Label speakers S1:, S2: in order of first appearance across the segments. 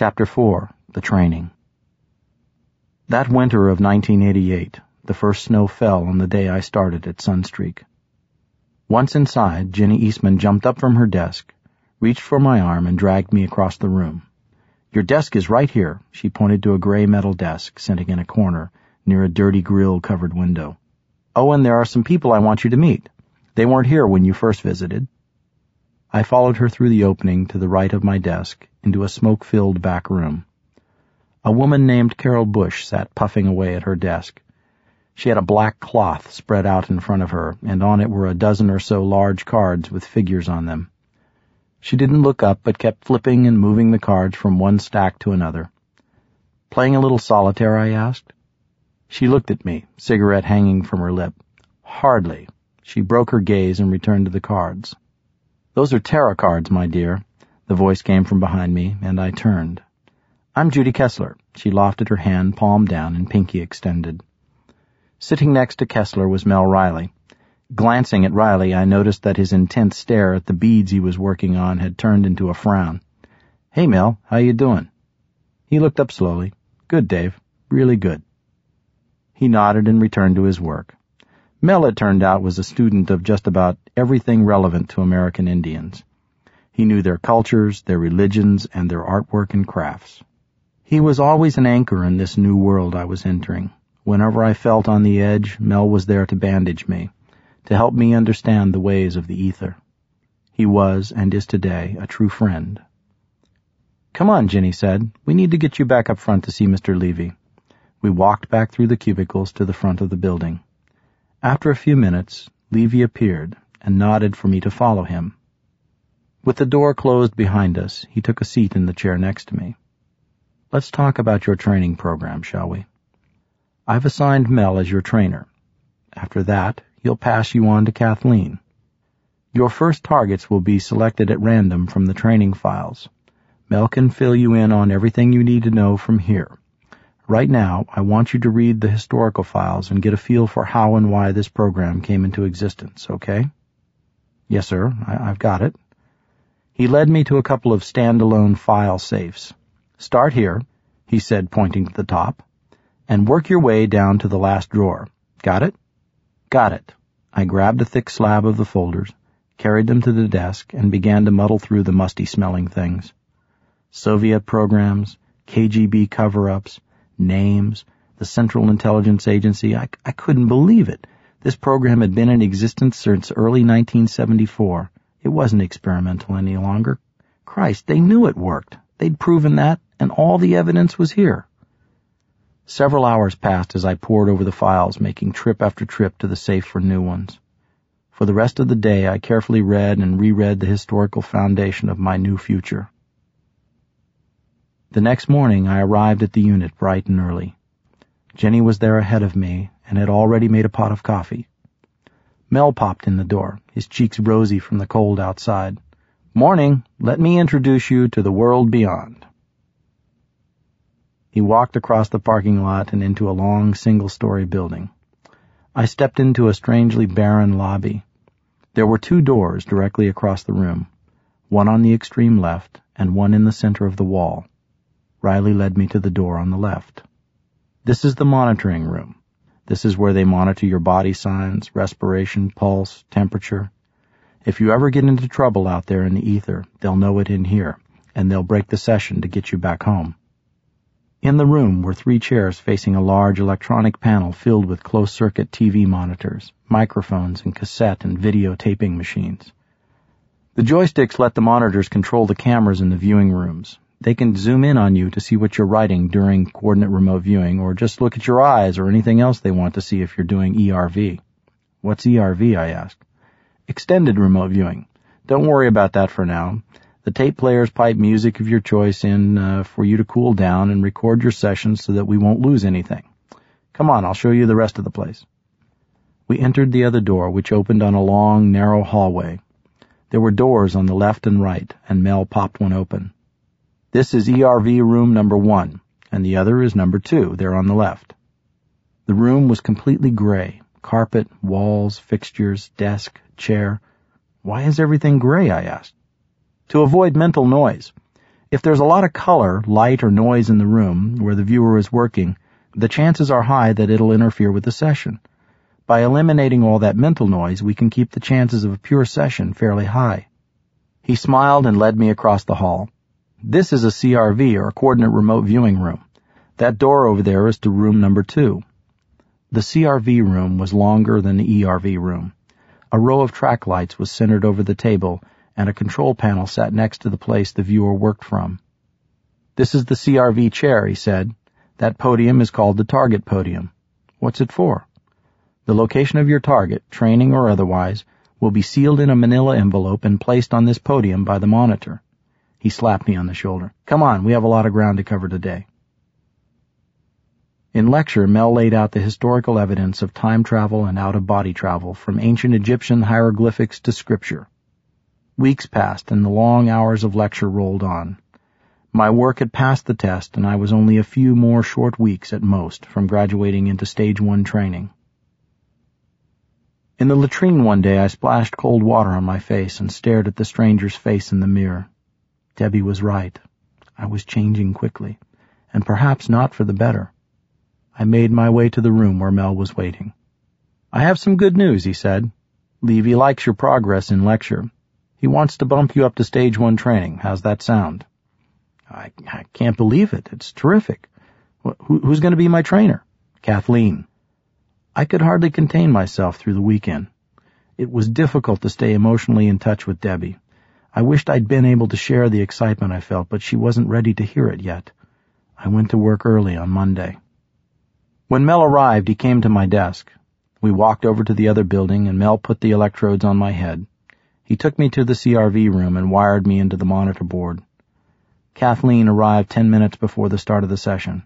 S1: Chapter 4 The Training That winter of 1988, the first snow fell on the day I started at Sunstreak. Once inside, Jenny Eastman jumped up from her desk, reached for my arm, and dragged me across the room. Your desk is right here, she pointed to a gray metal desk sitting in a corner near a dirty grill-covered window. Oh, and there are some people I want you to meet. They weren't here when you first visited. I followed her through the opening to the right of my desk into a smoke-filled back room. A woman named Carol Bush sat puffing away at her desk. She had a black cloth spread out in front of her, and on it were a dozen or so large cards with figures on them. She didn't look up, but kept flipping and moving the cards from one stack to another. Playing a little solitaire, I asked. She looked at me, cigarette hanging from her lip. Hardly. She broke her gaze and returned to the cards. Those are tarot cards, my dear. The voice came from behind me, and I turned. I'm Judy Kessler. She lofted her hand, palm down and pinky extended. Sitting next to Kessler was Mel Riley. Glancing at Riley, I noticed that his intense stare at the beads he was working on had turned into a frown. Hey, Mel, how you doing? He looked up slowly. Good, Dave. Really good. He nodded and returned to his work. Mel, it turned out, was a student of just about everything relevant to American Indians. He knew their cultures, their religions, and their artwork and crafts. He was always an anchor in this new world I was entering. Whenever I felt on the edge, Mel was there to bandage me, to help me understand the ways of the ether. He was, and is today, a true friend. Come on, Jenny said. We need to get you back up front to see Mr. Levy. We walked back through the cubicles to the front of the building. After a few minutes, Levy appeared and nodded for me to follow him. With the door closed behind us, he took a seat in the chair next to me. Let's talk about your training program, shall we? I've assigned Mel as your trainer. After that, he'll pass you on to Kathleen. Your first targets will be selected at random from the training files. Mel can fill you in on everything you need to know from here. Right now, I want you to read the historical files and get a feel for how and why this program came into existence, okay? Yes, sir. I- have got it. He led me to a couple of standalone file safes. Start here, he said, pointing to the top, and work your way down to the last drawer. Got it? Got it. I grabbed a thick slab of the folders, carried them to the desk, and began to muddle through the musty-smelling things. Soviet programs, KGB cover-ups, names, the Central Intelligence Agency. I, I couldn't believe it. This program had been in existence since early 1974. It wasn't experimental any longer. Christ, they knew it worked. They'd proven that, and all the evidence was here. Several hours passed as I pored over the files, making trip after trip to the safe for new ones. For the rest of the day, I carefully read and reread the historical foundation of my new future. The next morning I arrived at the unit bright and early. Jenny was there ahead of me and had already made a pot of coffee. Mel popped in the door, his cheeks rosy from the cold outside. Morning, let me introduce you to the world beyond. He walked across the parking lot and into a long single-story building. I stepped into a strangely barren lobby. There were two doors directly across the room, one on the extreme left and one in the center of the wall. Riley led me to the door on the left. This is the monitoring room. This is where they monitor your body signs, respiration, pulse, temperature. If you ever get into trouble out there in the ether, they'll know it in here, and they'll break the session to get you back home. In the room were three chairs facing a large electronic panel filled with closed-circuit TV monitors, microphones, and cassette and video taping machines. The joysticks let the monitors control the cameras in the viewing rooms, they can zoom in on you to see what you're writing during coordinate remote viewing or just look at your eyes or anything else they want to see if you're doing ERV. What's ERV, I asked. Extended remote viewing. Don't worry about that for now. The tape players pipe music of your choice in uh, for you to cool down and record your sessions so that we won't lose anything. Come on, I'll show you the rest of the place. We entered the other door, which opened on a long, narrow hallway. There were doors on the left and right, and Mel popped one open. This is ERV room number one, and the other is number two, there on the left. The room was completely gray. Carpet, walls, fixtures, desk, chair. Why is everything gray, I asked. To avoid mental noise. If there's a lot of color, light, or noise in the room where the viewer is working, the chances are high that it'll interfere with the session. By eliminating all that mental noise, we can keep the chances of a pure session fairly high. He smiled and led me across the hall. This is a CRV, or Coordinate Remote Viewing Room. That door over there is to room number two. The CRV room was longer than the ERV room. A row of track lights was centered over the table, and a control panel sat next to the place the viewer worked from. This is the CRV chair, he said. That podium is called the target podium. What's it for? The location of your target, training or otherwise, will be sealed in a manila envelope and placed on this podium by the monitor. He slapped me on the shoulder. Come on, we have a lot of ground to cover today. In lecture, Mel laid out the historical evidence of time travel and out-of-body travel from ancient Egyptian hieroglyphics to scripture. Weeks passed and the long hours of lecture rolled on. My work had passed the test and I was only a few more short weeks at most from graduating into stage one training. In the latrine one day I splashed cold water on my face and stared at the stranger's face in the mirror. Debbie was right. I was changing quickly, and perhaps not for the better. I made my way to the room where Mel was waiting. I have some good news, he said. Levy likes your progress in lecture. He wants to bump you up to stage one training. How's that sound? I, I can't believe it. It's terrific. Who, who's going to be my trainer? Kathleen. I could hardly contain myself through the weekend. It was difficult to stay emotionally in touch with Debbie. I wished I'd been able to share the excitement I felt, but she wasn't ready to hear it yet. I went to work early on Monday. When Mel arrived, he came to my desk. We walked over to the other building, and Mel put the electrodes on my head. He took me to the CRV room and wired me into the monitor board. Kathleen arrived ten minutes before the start of the session.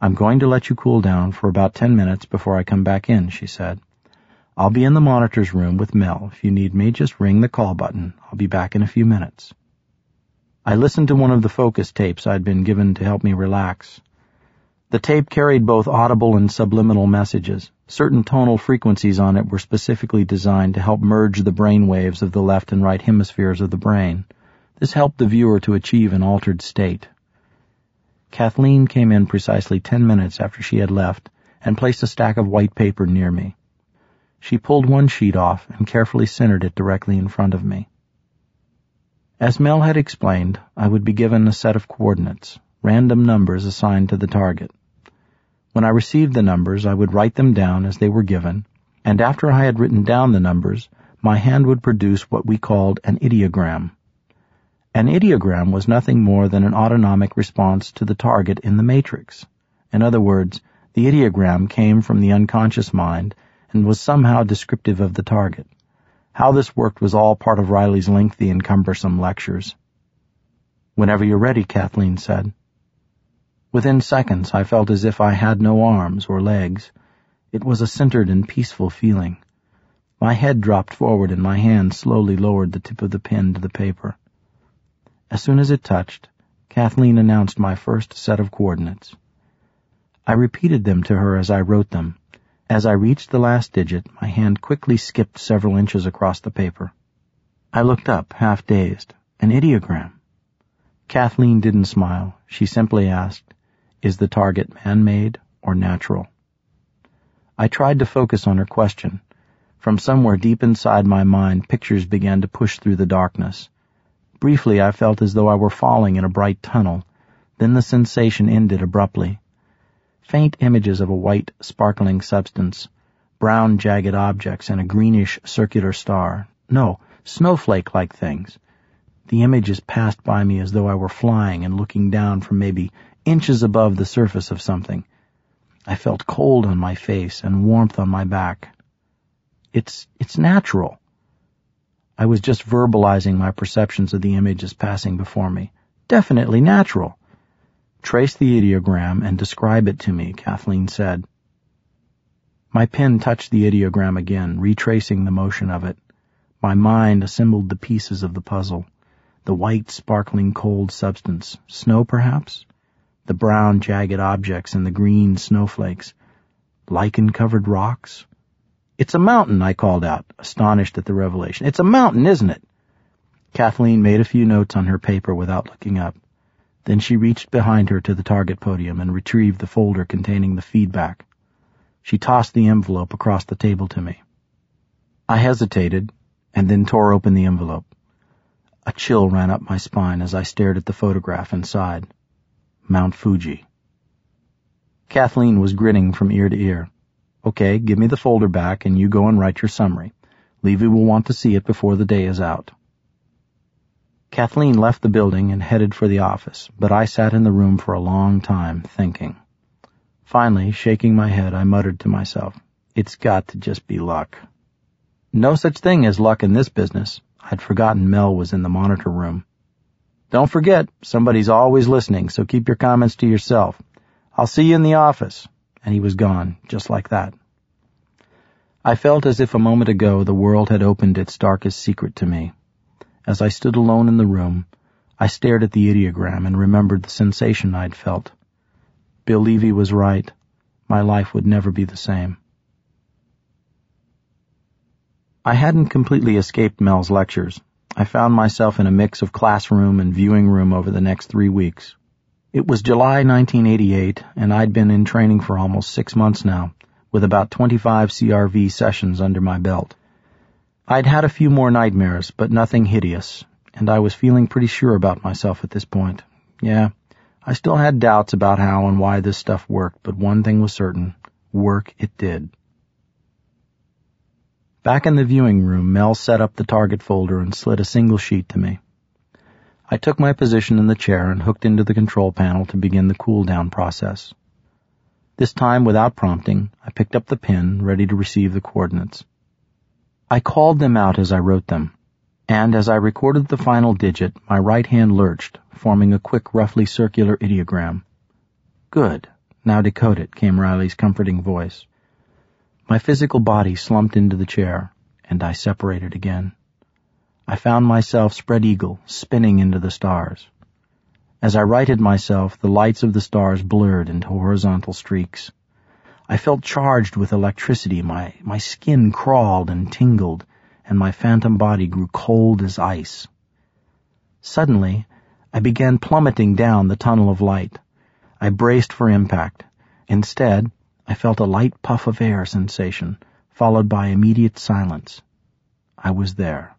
S1: I'm going to let you cool down for about ten minutes before I come back in, she said. I'll be in the monitor's room with Mel. If you need me, just ring the call button. I'll be back in a few minutes. I listened to one of the focus tapes I'd been given to help me relax. The tape carried both audible and subliminal messages. Certain tonal frequencies on it were specifically designed to help merge the brain waves of the left and right hemispheres of the brain. This helped the viewer to achieve an altered state. Kathleen came in precisely ten minutes after she had left and placed a stack of white paper near me. She pulled one sheet off and carefully centered it directly in front of me. As Mel had explained, I would be given a set of coordinates, random numbers assigned to the target. When I received the numbers, I would write them down as they were given, and after I had written down the numbers, my hand would produce what we called an ideogram. An ideogram was nothing more than an autonomic response to the target in the matrix. In other words, the ideogram came from the unconscious mind and was somehow descriptive of the target. How this worked was all part of Riley's lengthy and cumbersome lectures. Whenever you're ready, Kathleen said. Within seconds, I felt as if I had no arms or legs. It was a centered and peaceful feeling. My head dropped forward and my hand slowly lowered the tip of the pen to the paper. As soon as it touched, Kathleen announced my first set of coordinates. I repeated them to her as I wrote them. As I reached the last digit, my hand quickly skipped several inches across the paper. I looked up, half dazed. An ideogram. Kathleen didn't smile. She simply asked, is the target man-made or natural? I tried to focus on her question. From somewhere deep inside my mind, pictures began to push through the darkness. Briefly, I felt as though I were falling in a bright tunnel. Then the sensation ended abruptly. Faint images of a white, sparkling substance, brown, jagged objects, and a greenish, circular star. No, snowflake-like things. The images passed by me as though I were flying and looking down from maybe inches above the surface of something. I felt cold on my face and warmth on my back. It's, it's natural. I was just verbalizing my perceptions of the images passing before me. Definitely natural. Trace the ideogram and describe it to me, Kathleen said. My pen touched the ideogram again, retracing the motion of it. My mind assembled the pieces of the puzzle. The white, sparkling, cold substance. Snow, perhaps? the brown jagged objects and the green snowflakes. Lichen-covered rocks? It's a mountain, I called out, astonished at the revelation. It's a mountain, isn't it? Kathleen made a few notes on her paper without looking up. Then she reached behind her to the target podium and retrieved the folder containing the feedback. She tossed the envelope across the table to me. I hesitated and then tore open the envelope. A chill ran up my spine as I stared at the photograph inside. Mount Fuji. Kathleen was grinning from ear to ear. Okay, give me the folder back and you go and write your summary. Levy will want to see it before the day is out. Kathleen left the building and headed for the office, but I sat in the room for a long time, thinking. Finally, shaking my head, I muttered to myself, It's got to just be luck. No such thing as luck in this business. I'd forgotten Mel was in the monitor room. Don't forget, somebody's always listening, so keep your comments to yourself. I'll see you in the office. And he was gone, just like that. I felt as if a moment ago the world had opened its darkest secret to me. As I stood alone in the room, I stared at the ideogram and remembered the sensation I'd felt. Bill Levy was right. My life would never be the same. I hadn't completely escaped Mel's lectures. I found myself in a mix of classroom and viewing room over the next three weeks. It was July 1988, and I'd been in training for almost six months now, with about 25 CRV sessions under my belt. I'd had a few more nightmares, but nothing hideous, and I was feeling pretty sure about myself at this point. Yeah, I still had doubts about how and why this stuff worked, but one thing was certain. Work it did. Back in the viewing room, Mel set up the target folder and slid a single sheet to me. I took my position in the chair and hooked into the control panel to begin the cool down process. This time, without prompting, I picked up the pen, ready to receive the coordinates. I called them out as I wrote them, and as I recorded the final digit, my right hand lurched, forming a quick, roughly circular ideogram. Good. Now decode it, came Riley's comforting voice. My physical body slumped into the chair, and I separated again. I found myself spread eagle, spinning into the stars. As I righted myself, the lights of the stars blurred into horizontal streaks. I felt charged with electricity. My, my skin crawled and tingled, and my phantom body grew cold as ice. Suddenly, I began plummeting down the tunnel of light. I braced for impact. Instead, I felt a light puff of air sensation, followed by immediate silence. I was there.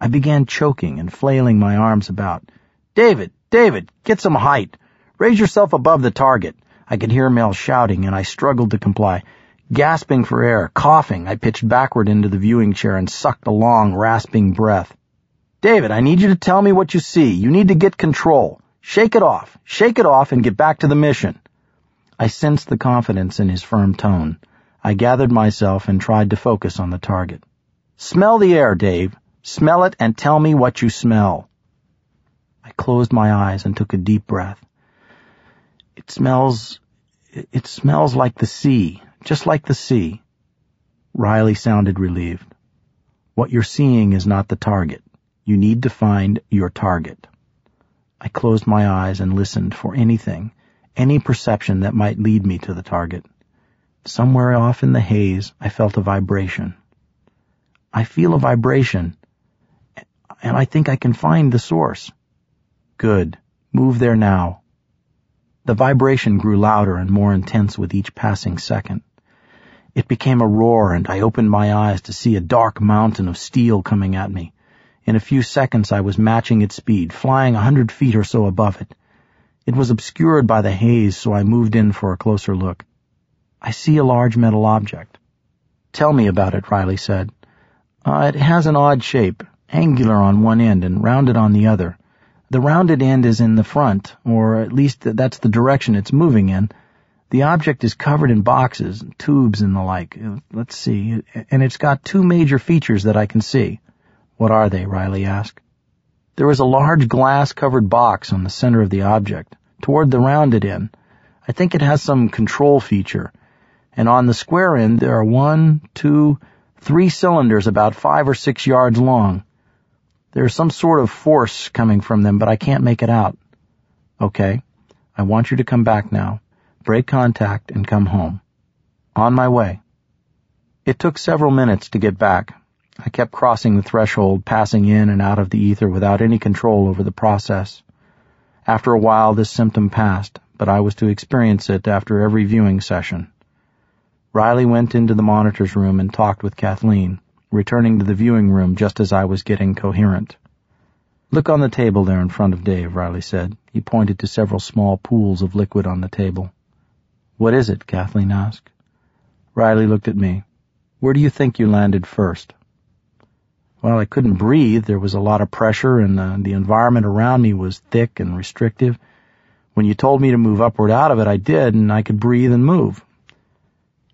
S1: I began choking and flailing my arms about. David, David, get some height. Raise yourself above the target. I could hear Mel shouting, and I struggled to comply. Gasping for air, coughing, I pitched backward into the viewing chair and sucked a long, rasping breath. David, I need you to tell me what you see. You need to get control. Shake it off. Shake it off and get back to the mission. I sensed the confidence in his firm tone. I gathered myself and tried to focus on the target. Smell the air, Dave. Smell it and tell me what you smell. I closed my eyes and took a deep breath. It smells, it smells like the sea, just like the sea. Riley sounded relieved. What you're seeing is not the target. You need to find your target. I closed my eyes and listened for anything, any perception that might lead me to the target. Somewhere off in the haze, I felt a vibration. I feel a vibration, and I think I can find the source. Good. Move there now. The vibration grew louder and more intense with each passing second. It became a roar and I opened my eyes to see a dark mountain of steel coming at me. In a few seconds I was matching its speed, flying a hundred feet or so above it. It was obscured by the haze, so I moved in for a closer look. I see a large metal object. Tell me about it, Riley said. Uh, it has an odd shape, angular on one end and rounded on the other. The rounded end is in the front, or at least that's the direction it's moving in. The object is covered in boxes, tubes, and the like. Uh, let's see. And it's got two major features that I can see. What are they? Riley asked. There is a large glass-covered box on the center of the object, toward the rounded end. I think it has some control feature. And on the square end, there are one, two, three cylinders about five or six yards long. There's some sort of force coming from them, but I can't make it out. Okay. I want you to come back now. Break contact and come home. On my way. It took several minutes to get back. I kept crossing the threshold, passing in and out of the ether without any control over the process. After a while, this symptom passed, but I was to experience it after every viewing session. Riley went into the monitor's room and talked with Kathleen, returning to the viewing room just as I was getting coherent. Look on the table there in front of Dave, Riley said. He pointed to several small pools of liquid on the table. What is it? Kathleen asked. Riley looked at me. Where do you think you landed first? Well, I couldn't breathe. There was a lot of pressure and uh, the environment around me was thick and restrictive. When you told me to move upward out of it, I did and I could breathe and move.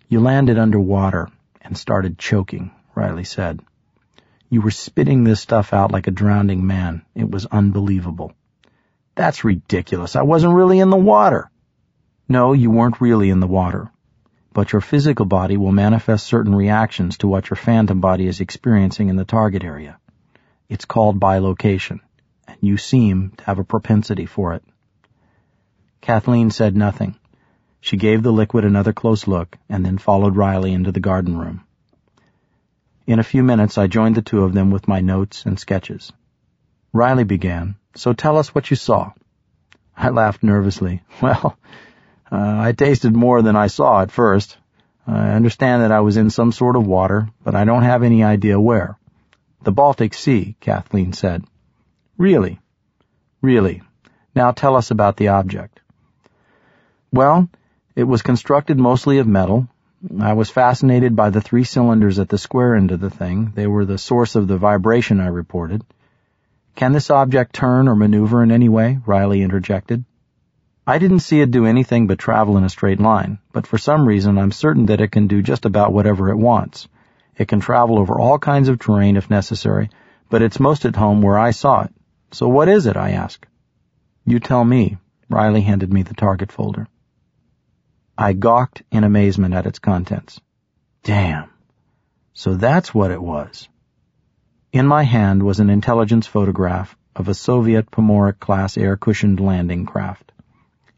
S1: You landed underwater and started choking, Riley said. You were spitting this stuff out like a drowning man. It was unbelievable. That's ridiculous. I wasn't really in the water. No, you weren't really in the water. But your physical body will manifest certain reactions to what your phantom body is experiencing in the target area. It's called bilocation, and you seem to have a propensity for it. Kathleen said nothing. She gave the liquid another close look and then followed Riley into the garden room. In a few minutes, I joined the two of them with my notes and sketches. Riley began, so tell us what you saw. I laughed nervously. Well, uh, I tasted more than I saw at first. I understand that I was in some sort of water, but I don't have any idea where. The Baltic Sea, Kathleen said. Really? Really. Now tell us about the object. Well, it was constructed mostly of metal. I was fascinated by the three cylinders at the square end of the thing. They were the source of the vibration I reported. Can this object turn or maneuver in any way? Riley interjected. I didn't see it do anything but travel in a straight line, but for some reason I'm certain that it can do just about whatever it wants. It can travel over all kinds of terrain if necessary, but it's most at home where I saw it. So what is it? I asked. You tell me. Riley handed me the target folder. I gawked in amazement at its contents. Damn. So that's what it was. In my hand was an intelligence photograph of a Soviet Pomornik class air-cushioned landing craft.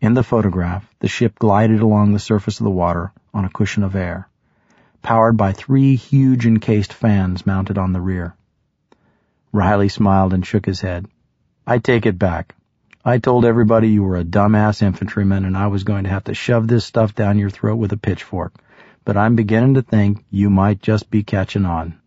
S1: In the photograph, the ship glided along the surface of the water on a cushion of air, powered by three huge encased fans mounted on the rear. Riley smiled and shook his head. I take it back. I told everybody you were a dumbass infantryman and I was going to have to shove this stuff down your throat with a pitchfork. But I'm beginning to think you might just be catching on.